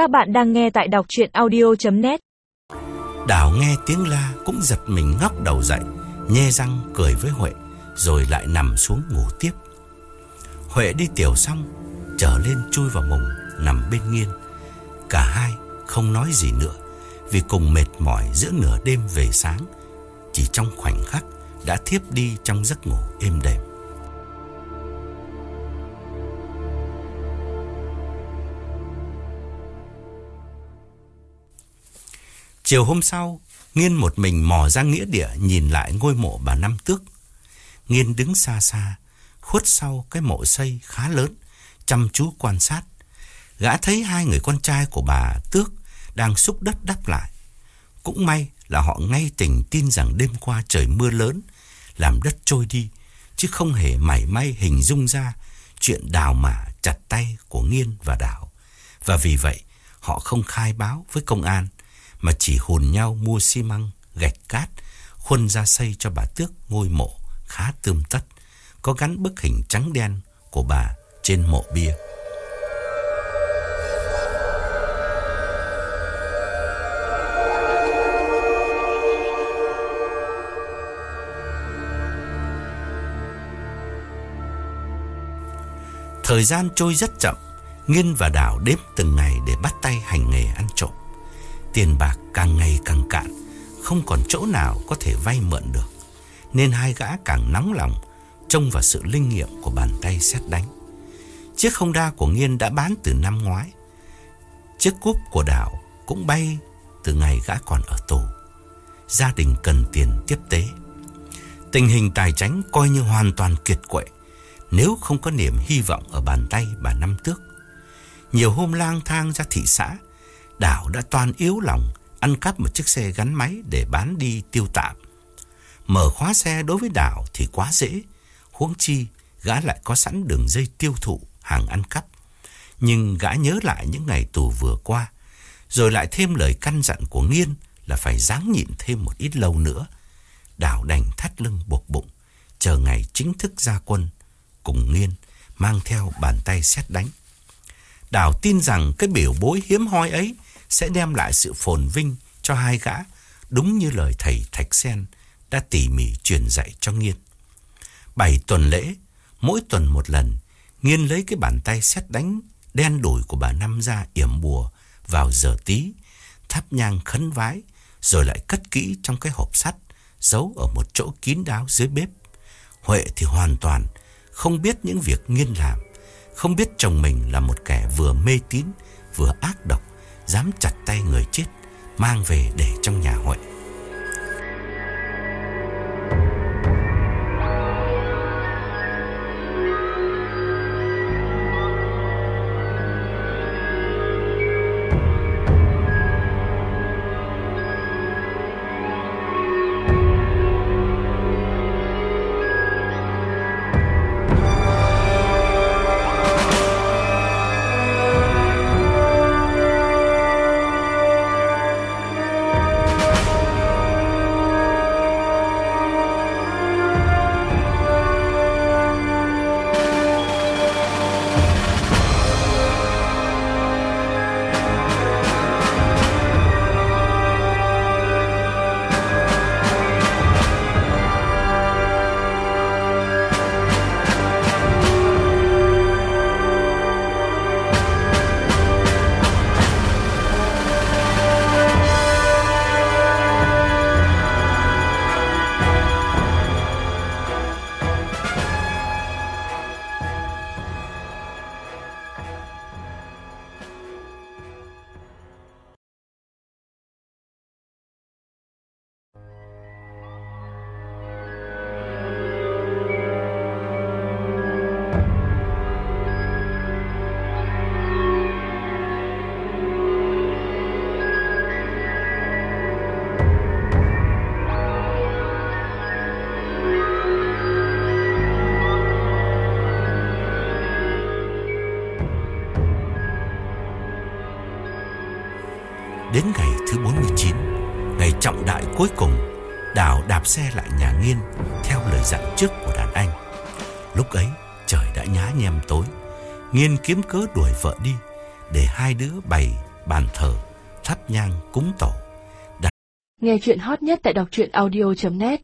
Các bạn đang nghe tại đọc chuyện audio.net Đào nghe tiếng la cũng giật mình ngóc đầu dậy, nhe răng cười với Huệ, rồi lại nằm xuống ngủ tiếp. Huệ đi tiểu xong, trở lên chui vào mùng, nằm bên nghiên. Cả hai không nói gì nữa, vì cùng mệt mỏi giữa nửa đêm về sáng, chỉ trong khoảnh khắc đã thiếp đi trong giấc ngủ êm đềm. Chiều hôm sau, Nghiên một mình mò ra nghĩa địa nhìn lại ngôi mộ bà Năm Tước. Nghiên đứng xa xa, khuất sau cái mộ xây khá lớn, chăm chú quan sát. Gã thấy hai người con trai của bà Tước đang xúc đất đắp lại. Cũng may là họ ngay tình tin rằng đêm qua trời mưa lớn, làm đất trôi đi, chứ không hề mảy may hình dung ra chuyện đào mả chặt tay của Nghiên và Đào. Và vì vậy, họ không khai báo với công an mà chỉ hùn nhau mua xi măng, gạch cát, khuân ra xây cho bà Tước ngôi mộ khá tươm tất, có gắn bức hình trắng đen của bà trên mộ bia. Thời gian trôi rất chậm, Nghiên và Đảo đếm từng ngày để bắt tay hành nghề ăn trộm. Tiền bạc càng ngày càng cạn, không còn chỗ nào có thể vay mượn được. Nên hai gã càng nóng lòng, trông vào sự linh nghiệm của bàn tay xét đánh. Chiếc không đa của Nghiên đã bán từ năm ngoái. Chiếc cúp của Đảo cũng bay từ ngày gã còn ở tù. Gia đình cần tiền tiếp tế. Tình hình tài chính coi như hoàn toàn kiệt quệ nếu không có niềm hy vọng ở bàn tay bà Năm Tước. Nhiều hôm lang thang ra thị xã, Đảo đã toàn yếu lòng ăn cắp một chiếc xe gắn máy để bán đi tiêu tạm. Mở khóa xe đối với Đảo thì quá dễ, huống chi gã lại có sẵn đường dây tiêu thụ hàng ăn cắp. Nhưng gã nhớ lại những ngày tù vừa qua, rồi lại thêm lời căn dặn của Nghiên là phải ráng nhịn thêm một ít lâu nữa. Đảo đành thắt lưng buộc bụng, chờ ngày chính thức ra quân, cùng Nghiên mang theo bàn tay xét đánh. Đảo tin rằng cái biểu bối hiếm hoi ấy sẽ đem lại sự phồn vinh cho hai gã, đúng như lời thầy Thạch Sen đã tỉ mỉ truyền dạy cho Nghiên. Bảy tuần lễ, mỗi tuần một lần, Nghiên lấy cái bàn tay xét đánh đen đủi của bà Năm ra yểm bùa vào giờ tí, thắp nhang khấn vái, rồi lại cất kỹ trong cái hộp sắt, giấu ở một chỗ kín đáo dưới bếp. Huệ thì hoàn toàn không biết những việc Nghiên làm, không biết chồng mình là một kẻ vừa mê tín, vừa ác độc, dám chặt tay người chết, mang về để trong Đến ngày thứ 49, ngày trọng đại cuối cùng, Đào đạp xe lại nhà Nghiên theo lời dặn trước của đàn anh. Lúc ấy, trời đã nhá nhem tối. Nghiên kiếm cớ đuổi vợ đi, để hai đứa bày bàn thờ, thắp nhang cúng tổ. Nghe chuyện hot nhất tại đọc truyện audio.net